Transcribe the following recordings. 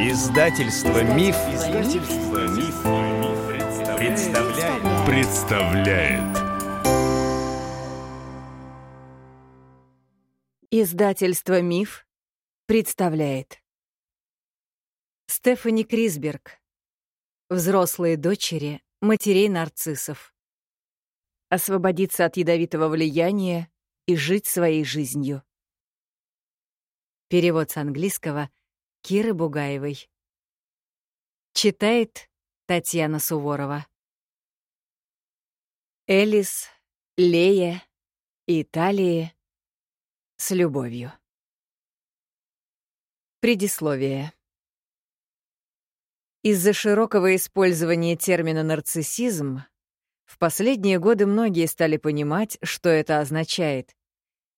Издательство Миф, Издательство Миф, представляет. представляет. Издательство Миф представляет. Стефани Крисберг. Взрослые дочери матерей нарциссов. Освободиться от ядовитого влияния и жить своей жизнью. Перевод с английского Киры Бугаевой. Читает Татьяна Суворова. Элис, Лея, Италия с любовью. Предисловие. Из-за широкого использования термина «нарциссизм» в последние годы многие стали понимать, что это означает,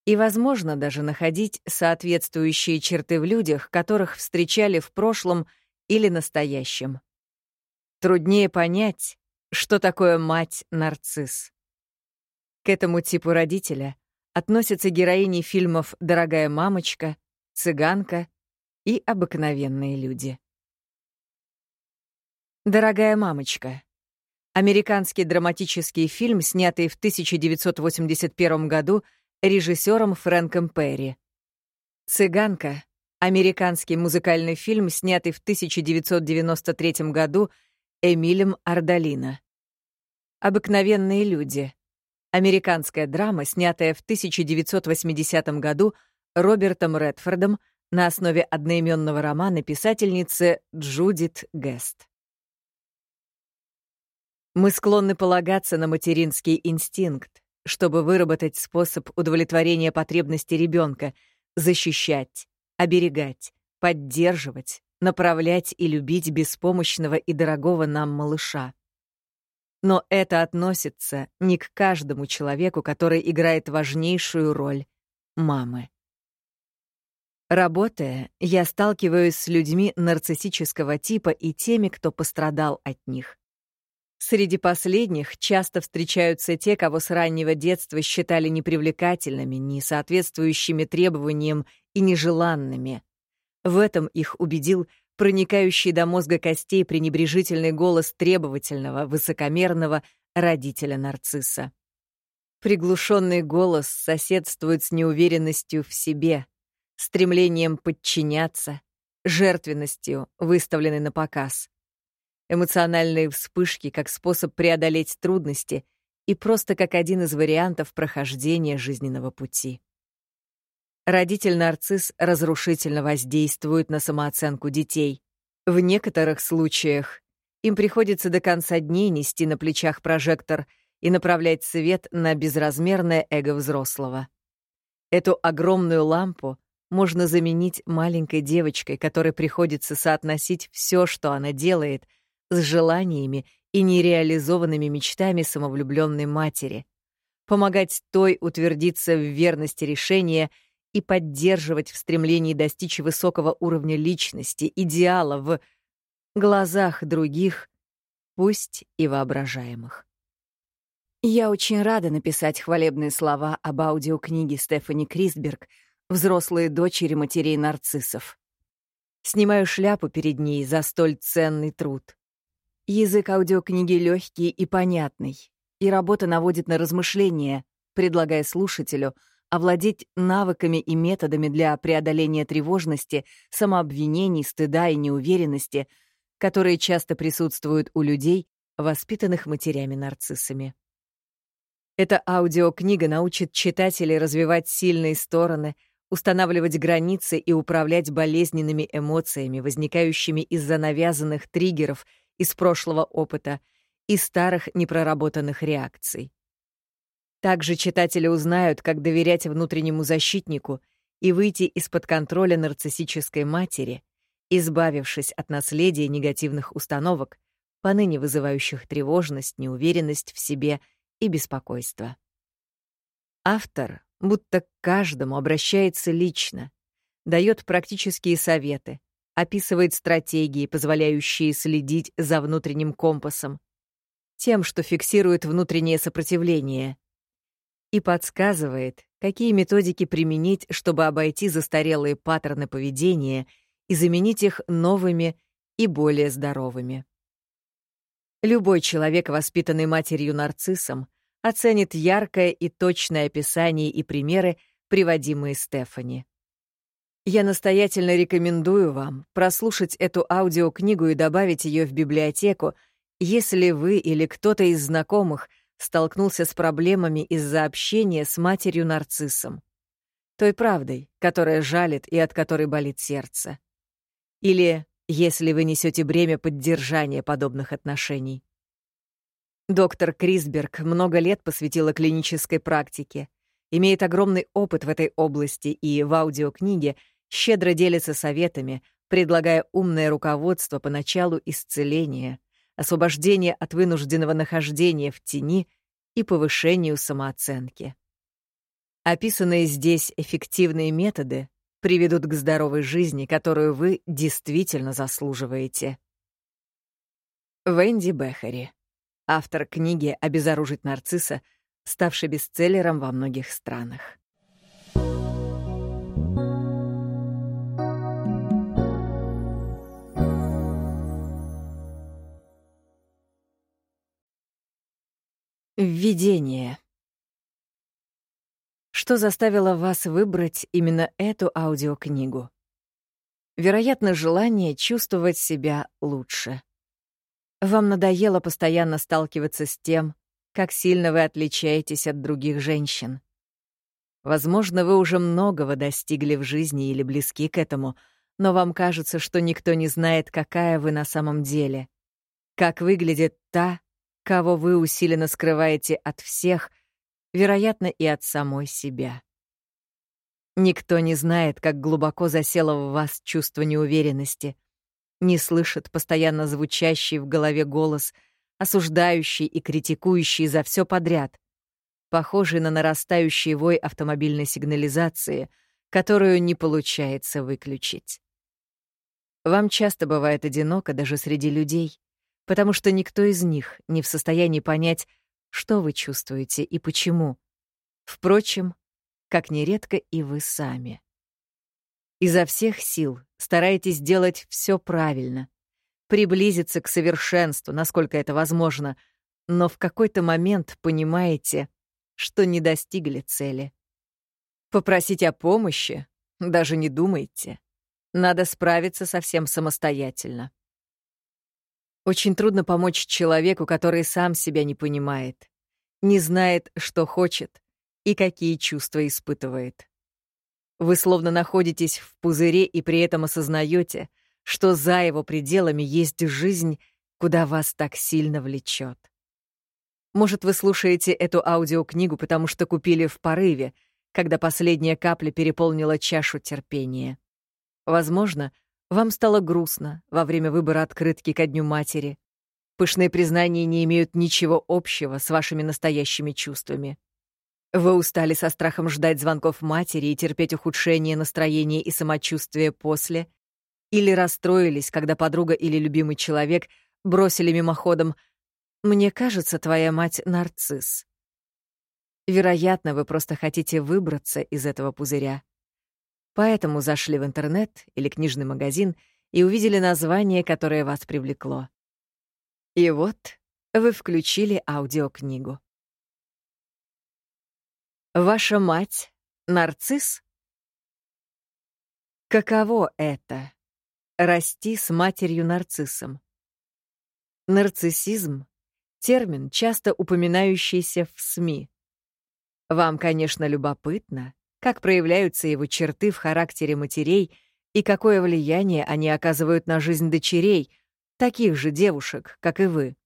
и, возможно, даже находить соответствующие черты в людях, которых встречали в прошлом или настоящем. Труднее понять, что такое мать-нарцисс. К этому типу родителя относятся героини фильмов «Дорогая мамочка», «Цыганка» и «Обыкновенные люди». «Дорогая мамочка» — американский драматический фильм, снятый в 1981 году режиссером Фрэнком Перри. «Цыганка» — американский музыкальный фильм, снятый в 1993 году Эмилем Ардалино. «Обыкновенные люди» — американская драма, снятая в 1980 году Робертом Редфордом на основе одноименного романа писательницы Джудит Гест. Мы склонны полагаться на материнский инстинкт, чтобы выработать способ удовлетворения потребностей ребенка, защищать, оберегать, поддерживать, направлять и любить беспомощного и дорогого нам малыша. Но это относится не к каждому человеку, который играет важнейшую роль — мамы. Работая, я сталкиваюсь с людьми нарциссического типа и теми, кто пострадал от них. Среди последних часто встречаются те, кого с раннего детства считали непривлекательными, не соответствующими требованиям и нежеланными. В этом их убедил проникающий до мозга костей пренебрежительный голос требовательного, высокомерного родителя-нарцисса. Приглушенный голос соседствует с неуверенностью в себе, стремлением подчиняться, жертвенностью, выставленной на показ эмоциональные вспышки как способ преодолеть трудности и просто как один из вариантов прохождения жизненного пути. Родитель-нарцисс разрушительно воздействует на самооценку детей. В некоторых случаях им приходится до конца дней нести на плечах прожектор и направлять свет на безразмерное эго взрослого. Эту огромную лампу можно заменить маленькой девочкой, которой приходится соотносить все, что она делает — с желаниями и нереализованными мечтами самовлюбленной матери, помогать той утвердиться в верности решения и поддерживать в стремлении достичь высокого уровня личности, идеала в глазах других, пусть и воображаемых. Я очень рада написать хвалебные слова об аудиокниге Стефани Крисберг «Взрослые дочери матерей нарциссов». Снимаю шляпу перед ней за столь ценный труд. Язык аудиокниги легкий и понятный, и работа наводит на размышления, предлагая слушателю овладеть навыками и методами для преодоления тревожности, самообвинений, стыда и неуверенности, которые часто присутствуют у людей, воспитанных матерями-нарциссами. Эта аудиокнига научит читателей развивать сильные стороны, устанавливать границы и управлять болезненными эмоциями, возникающими из-за навязанных триггеров — из прошлого опыта и старых непроработанных реакций. Также читатели узнают, как доверять внутреннему защитнику и выйти из-под контроля нарциссической матери, избавившись от наследия негативных установок, поныне вызывающих тревожность, неуверенность в себе и беспокойство. Автор будто к каждому обращается лично, дает практические советы, описывает стратегии, позволяющие следить за внутренним компасом, тем, что фиксирует внутреннее сопротивление, и подсказывает, какие методики применить, чтобы обойти застарелые паттерны поведения и заменить их новыми и более здоровыми. Любой человек, воспитанный матерью-нарциссом, оценит яркое и точное описание и примеры, приводимые Стефани. Я настоятельно рекомендую вам прослушать эту аудиокнигу и добавить ее в библиотеку, если вы или кто-то из знакомых столкнулся с проблемами из-за общения с матерью-нарциссом. Той правдой, которая жалит и от которой болит сердце. Или если вы несете бремя поддержания подобных отношений. Доктор Крисберг много лет посвятила клинической практике, имеет огромный опыт в этой области и в аудиокниге — щедро делится советами, предлагая умное руководство по началу исцеления, освобождения от вынужденного нахождения в тени и повышению самооценки. Описанные здесь эффективные методы приведут к здоровой жизни, которую вы действительно заслуживаете. Венди Бехари, автор книги «Обезоружить нарцисса», ставший бестселлером во многих странах. Введение. Что заставило вас выбрать именно эту аудиокнигу? Вероятно, желание чувствовать себя лучше. Вам надоело постоянно сталкиваться с тем, как сильно вы отличаетесь от других женщин. Возможно, вы уже многого достигли в жизни или близки к этому, но вам кажется, что никто не знает, какая вы на самом деле. Как выглядит та, кого вы усиленно скрываете от всех, вероятно, и от самой себя. Никто не знает, как глубоко засело в вас чувство неуверенности, не слышит постоянно звучащий в голове голос, осуждающий и критикующий за все подряд, похожий на нарастающий вой автомобильной сигнализации, которую не получается выключить. Вам часто бывает одиноко даже среди людей, потому что никто из них не в состоянии понять, что вы чувствуете и почему. Впрочем, как нередко и вы сами. Изо всех сил старайтесь делать все правильно, приблизиться к совершенству, насколько это возможно, но в какой-то момент понимаете, что не достигли цели. Попросить о помощи даже не думайте. Надо справиться совсем самостоятельно. Очень трудно помочь человеку, который сам себя не понимает, не знает, что хочет и какие чувства испытывает. Вы словно находитесь в пузыре и при этом осознаете, что за его пределами есть жизнь, куда вас так сильно влечет. Может, вы слушаете эту аудиокнигу, потому что купили в порыве, когда последняя капля переполнила чашу терпения. Возможно, вам стало грустно во время выбора открытки ко Дню матери. Пышные признания не имеют ничего общего с вашими настоящими чувствами. Вы устали со страхом ждать звонков матери и терпеть ухудшение настроения и самочувствия после, или расстроились, когда подруга или любимый человек бросили мимоходом «Мне кажется, твоя мать — нарцисс». Вероятно, вы просто хотите выбраться из этого пузыря. Поэтому зашли в интернет или книжный магазин и увидели название, которое вас привлекло. И вот вы включили аудиокнигу. Ваша мать — нарцисс? Каково это — расти с матерью-нарциссом? Нарциссизм — термин, часто упоминающийся в СМИ. Вам, конечно, любопытно, как проявляются его черты в характере матерей и какое влияние они оказывают на жизнь дочерей, таких же девушек, как и вы.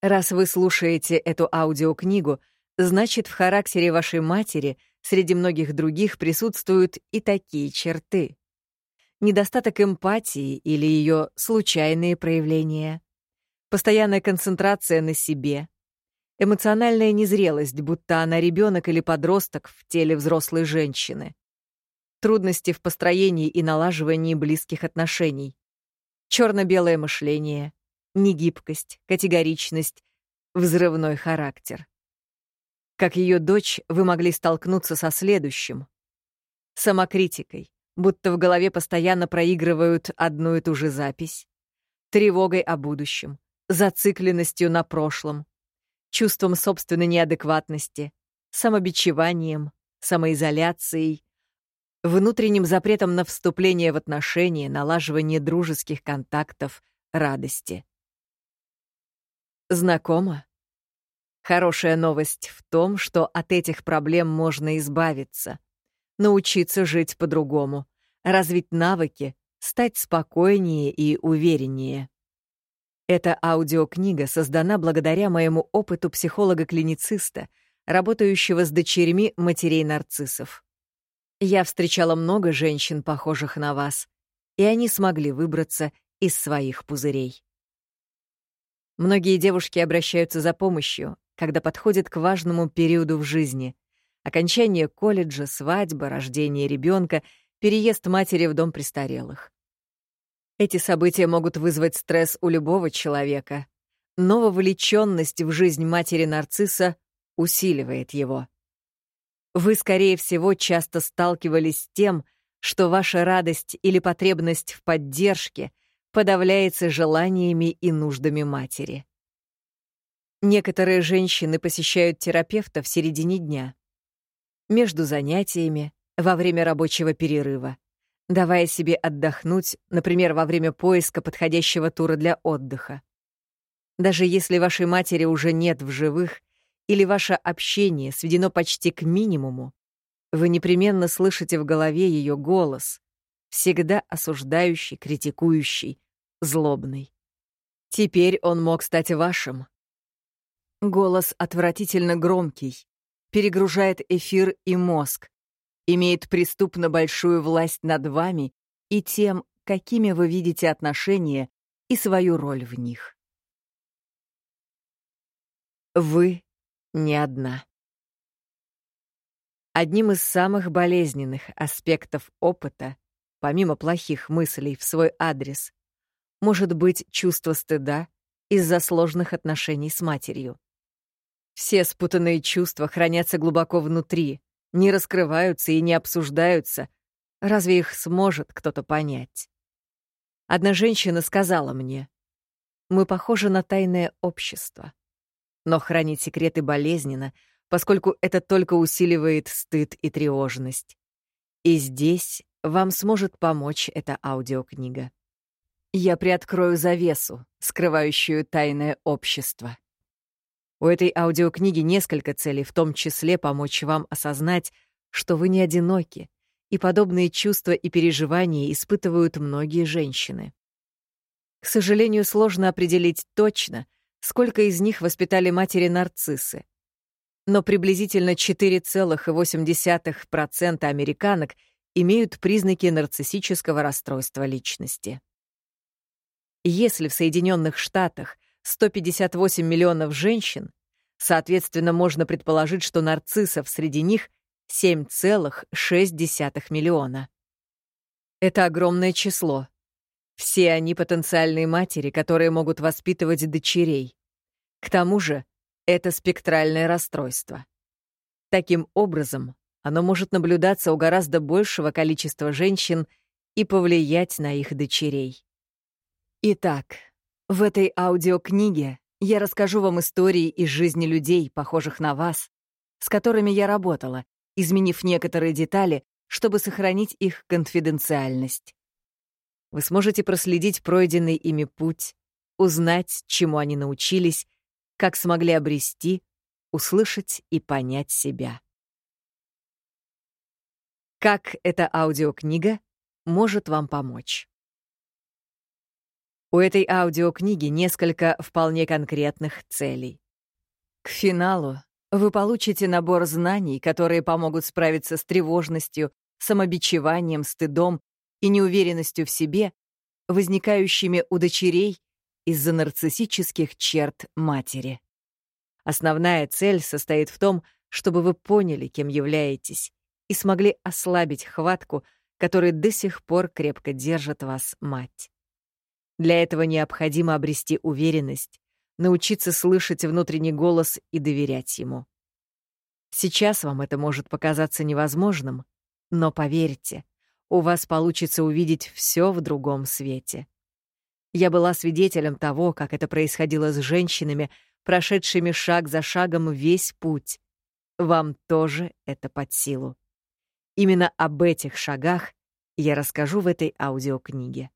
Раз вы слушаете эту аудиокнигу, значит, в характере вашей матери среди многих других присутствуют и такие черты. Недостаток эмпатии или ее случайные проявления, постоянная концентрация на себе, эмоциональная незрелость, будто она ребенок или подросток в теле взрослой женщины, трудности в построении и налаживании близких отношений, черно-белое мышление, негибкость, категоричность, взрывной характер. Как ее дочь, вы могли столкнуться со следующим — самокритикой, будто в голове постоянно проигрывают одну и ту же запись, тревогой о будущем, зацикленностью на прошлом, чувством собственной неадекватности, самобичеванием, самоизоляцией, внутренним запретом на вступление в отношения, налаживание дружеских контактов, радости. Знакомо? Хорошая новость в том, что от этих проблем можно избавиться, научиться жить по-другому, развить навыки, стать спокойнее и увереннее. Эта аудиокнига создана благодаря моему опыту психолога-клинициста, работающего с дочерьми матерей-нарциссов. Я встречала много женщин, похожих на вас, и они смогли выбраться из своих пузырей. Многие девушки обращаются за помощью, когда подходят к важному периоду в жизни — окончание колледжа, свадьба, рождение ребенка, переезд матери в дом престарелых. Эти события могут вызвать стресс у любого человека, но вовлеченность в жизнь матери нарцисса усиливает его. Вы, скорее всего, часто сталкивались с тем, что ваша радость или потребность в поддержке подавляется желаниями и нуждами матери. Некоторые женщины посещают терапевта в середине дня, между занятиями, во время рабочего перерыва, давая себе отдохнуть, например, во время поиска подходящего тура для отдыха. Даже если вашей матери уже нет в живых, или ваше общение сведено почти к минимуму, вы непременно слышите в голове ее голос, всегда осуждающий, критикующий, злобный. Теперь он мог стать вашим. Голос отвратительно громкий, перегружает эфир и мозг, имеет преступно большую власть над вами и тем, какими вы видите отношения и свою роль в них. Вы не одна. Одним из самых болезненных аспектов опыта, помимо плохих мыслей в свой адрес, может быть чувство стыда из-за сложных отношений с матерью. Все спутанные чувства хранятся глубоко внутри, не раскрываются и не обсуждаются. Разве их сможет кто-то понять? Одна женщина сказала мне, «Мы похожи на тайное общество». Но хранить секреты болезненно, поскольку это только усиливает стыд и тревожность. И здесь вам сможет помочь эта аудиокнига. Я приоткрою завесу, скрывающую тайное общество. У этой аудиокниги несколько целей, в том числе помочь вам осознать, что вы не одиноки, и подобные чувства и переживания испытывают многие женщины. К сожалению, сложно определить точно, сколько из них воспитали матери-нарциссы. Но приблизительно 4,8% американок имеют признаки нарциссического расстройства личности. Если в Соединенных Штатах 158 миллионов женщин, соответственно, можно предположить, что нарциссов среди них 7,6 миллиона. Это огромное число. Все они потенциальные матери, которые могут воспитывать дочерей. К тому же это спектральное расстройство. Таким образом, оно может наблюдаться у гораздо большего количества женщин и повлиять на их дочерей. Итак, в этой аудиокниге я расскажу вам истории из жизни людей, похожих на вас, с которыми я работала, изменив некоторые детали, чтобы сохранить их конфиденциальность. Вы сможете проследить пройденный ими путь, узнать, чему они научились, как смогли обрести, услышать и понять себя. Как эта аудиокнига может вам помочь? У этой аудиокниги несколько вполне конкретных целей. К финалу вы получите набор знаний, которые помогут справиться с тревожностью, самобичеванием, стыдом и неуверенностью в себе, возникающими у дочерей из-за нарциссических черт матери. Основная цель состоит в том, чтобы вы поняли, кем являетесь, и смогли ослабить хватку, которой до сих пор крепко держит вас мать. Для этого необходимо обрести уверенность, научиться слышать внутренний голос и доверять ему. Сейчас вам это может показаться невозможным, но поверьте, у вас получится увидеть все в другом свете. Я была свидетелем того, как это происходило с женщинами, прошедшими шаг за шагом весь путь. Вам тоже это под силу. Именно об этих шагах я расскажу в этой аудиокниге.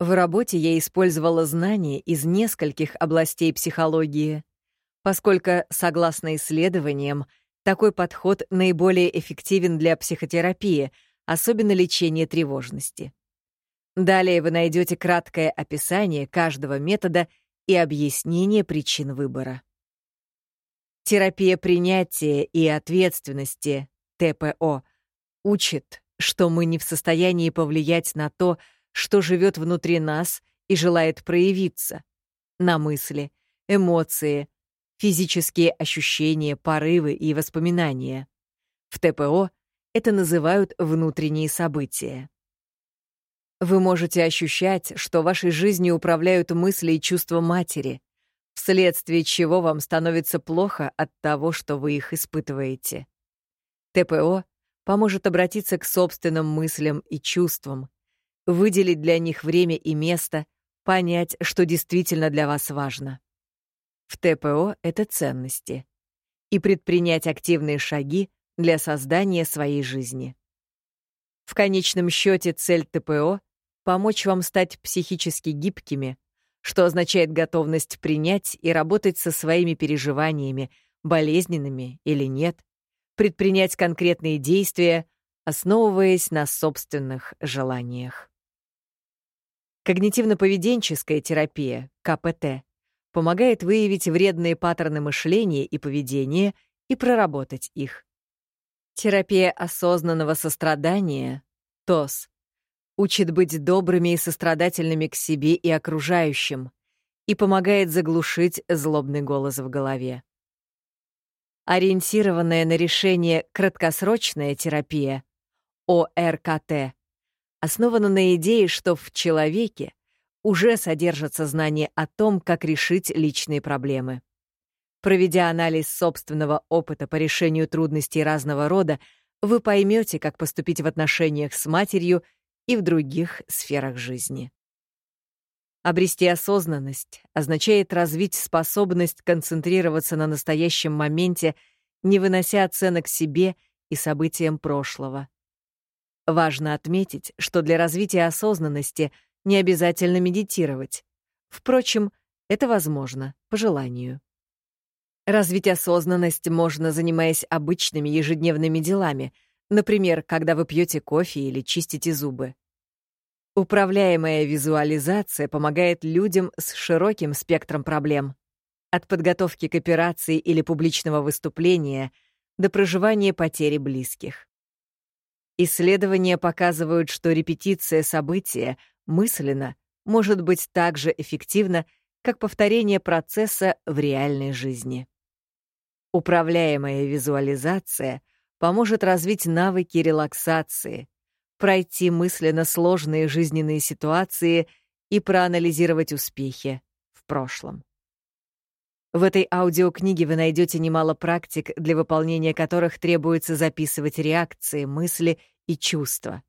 В работе я использовала знания из нескольких областей психологии, поскольку, согласно исследованиям, такой подход наиболее эффективен для психотерапии, особенно лечения тревожности. Далее вы найдете краткое описание каждого метода и объяснение причин выбора. Терапия принятия и ответственности, ТПО, учит, что мы не в состоянии повлиять на то, живет внутри нас и желает проявиться, на мысли, эмоции, физические ощущения, порывы и воспоминания. В ТПО это называют внутренние события. Вы можете ощущать, что вашей жизнью управляют мысли и чувства матери, вследствие чего вам становится плохо от того, что вы их испытываете. ТПО поможет обратиться к собственным мыслям и чувствам, выделить для них время и место, понять, что действительно для вас важно. В ТПО — это ценности. И предпринять активные шаги для создания своей жизни. В конечном счете цель ТПО — помочь вам стать психически гибкими, что означает готовность принять и работать со своими переживаниями, болезненными или нет, предпринять конкретные действия, основываясь на собственных желаниях. Когнитивно-поведенческая терапия, КПТ, помогает выявить вредные паттерны мышления и поведения и проработать их. Терапия осознанного сострадания, ТОС, учит быть добрыми и сострадательными к себе и окружающим и помогает заглушить злобный голос в голове. Ориентированная на решение краткосрочная терапия, ОРКТ, основана на идее, что в человеке уже содержится знание о том, как решить личные проблемы. Проведя анализ собственного опыта по решению трудностей разного рода, вы поймете, как поступить в отношениях с матерью и в других сферах жизни. Обрести осознанность означает развить способность концентрироваться на настоящем моменте, не вынося оценок себе и событиям прошлого. Важно отметить, что для развития осознанности не обязательно медитировать. Впрочем, это возможно, по желанию. Развить осознанность можно, занимаясь обычными ежедневными делами, например, когда вы пьете кофе или чистите зубы. Управляемая визуализация помогает людям с широким спектром проблем. От подготовки к операции или публичного выступления до проживания потери близких. Исследования показывают, что репетиция события мысленно может быть так же эффективна, как повторение процесса в реальной жизни. Управляемая визуализация поможет развить навыки релаксации, пройти мысленно сложные жизненные ситуации и проанализировать успехи в прошлом. В этой аудиокниге вы найдете немало практик, для выполнения которых требуется записывать реакции, мысли и чувства.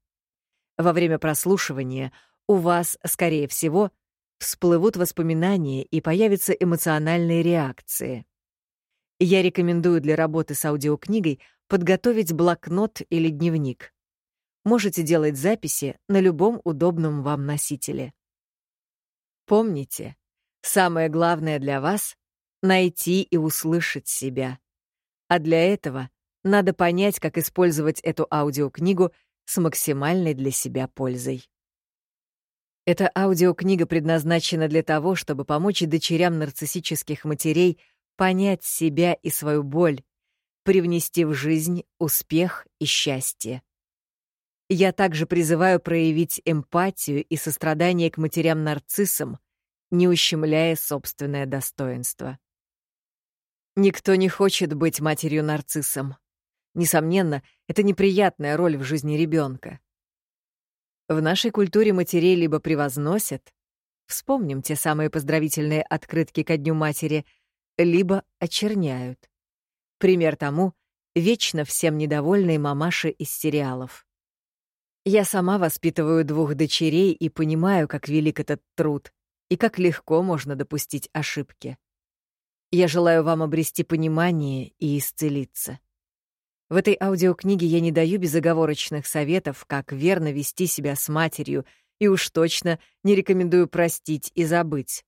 Во время прослушивания у вас, скорее всего, всплывут воспоминания и появятся эмоциональные реакции. Я рекомендую для работы с аудиокнигой подготовить блокнот или дневник. Можете делать записи на любом удобном вам носителе. Помните, самое главное для вас найти и услышать себя. А для этого надо понять, как использовать эту аудиокнигу с максимальной для себя пользой. Эта аудиокнига предназначена для того, чтобы помочь дочерям нарциссических матерей понять себя и свою боль, привнести в жизнь успех и счастье. Я также призываю проявить эмпатию и сострадание к матерям-нарциссам, не ущемляя собственное достоинство. Никто не хочет быть матерью-нарциссом. Несомненно, это неприятная роль в жизни ребенка. В нашей культуре матерей либо превозносят, вспомним те самые поздравительные открытки ко Дню матери, либо очерняют. Пример тому — вечно всем недовольные мамаши из сериалов. Я сама воспитываю двух дочерей и понимаю, как велик этот труд и как легко можно допустить ошибки. Я желаю вам обрести понимание и исцелиться. В этой аудиокниге я не даю безоговорочных советов, как верно вести себя с матерью, и уж точно не рекомендую простить и забыть.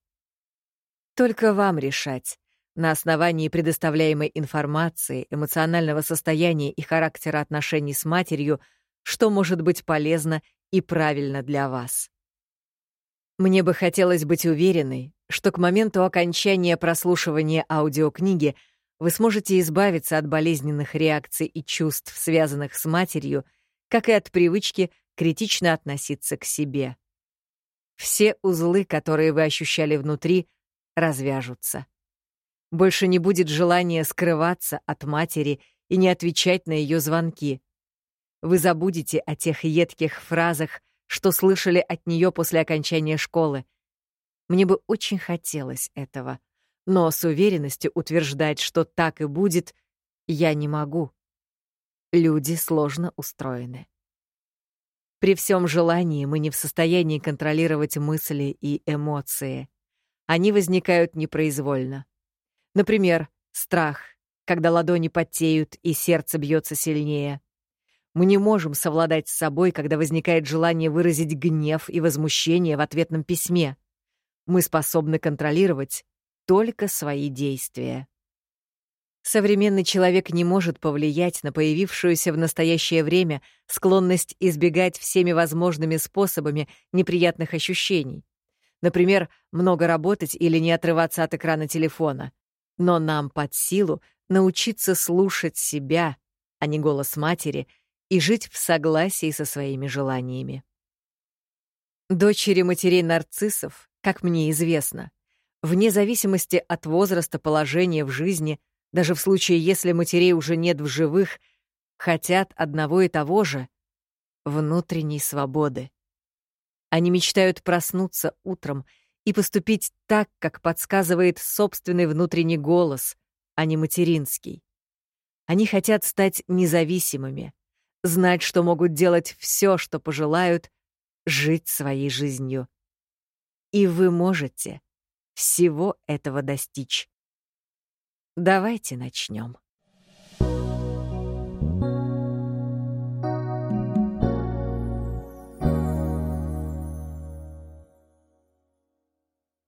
Только вам решать, на основании предоставляемой информации, эмоционального состояния и характера отношений с матерью, что может быть полезно и правильно для вас. Мне бы хотелось быть уверенной, что к моменту окончания прослушивания аудиокниги вы сможете избавиться от болезненных реакций и чувств, связанных с матерью, как и от привычки критично относиться к себе. Все узлы, которые вы ощущали внутри, развяжутся. Больше не будет желания скрываться от матери и не отвечать на ее звонки. Вы забудете о тех едких фразах, что слышали от нее после окончания школы. Мне бы очень хотелось этого, но с уверенностью утверждать, что так и будет, я не могу. Люди сложно устроены. При всем желании мы не в состоянии контролировать мысли и эмоции. Они возникают непроизвольно. Например, страх, когда ладони потеют и сердце бьется сильнее. Мы не можем совладать с собой, когда возникает желание выразить гнев и возмущение в ответном письме. Мы способны контролировать только свои действия. Современный человек не может повлиять на появившуюся в настоящее время склонность избегать всеми возможными способами неприятных ощущений. Например, много работать или не отрываться от экрана телефона, но нам под силу научиться слушать себя, а не голос матери, и жить в согласии со своими желаниями. Дочери матерей-нарциссов, как мне известно, вне зависимости от возраста положения в жизни, даже в случае, если матерей уже нет в живых, хотят одного и того же — внутренней свободы. Они мечтают проснуться утром и поступить так, как подсказывает собственный внутренний голос, а не материнский. Они хотят стать независимыми, знать, что могут делать все, что пожелают, жить своей жизнью. И вы можете всего этого достичь. Давайте начнем.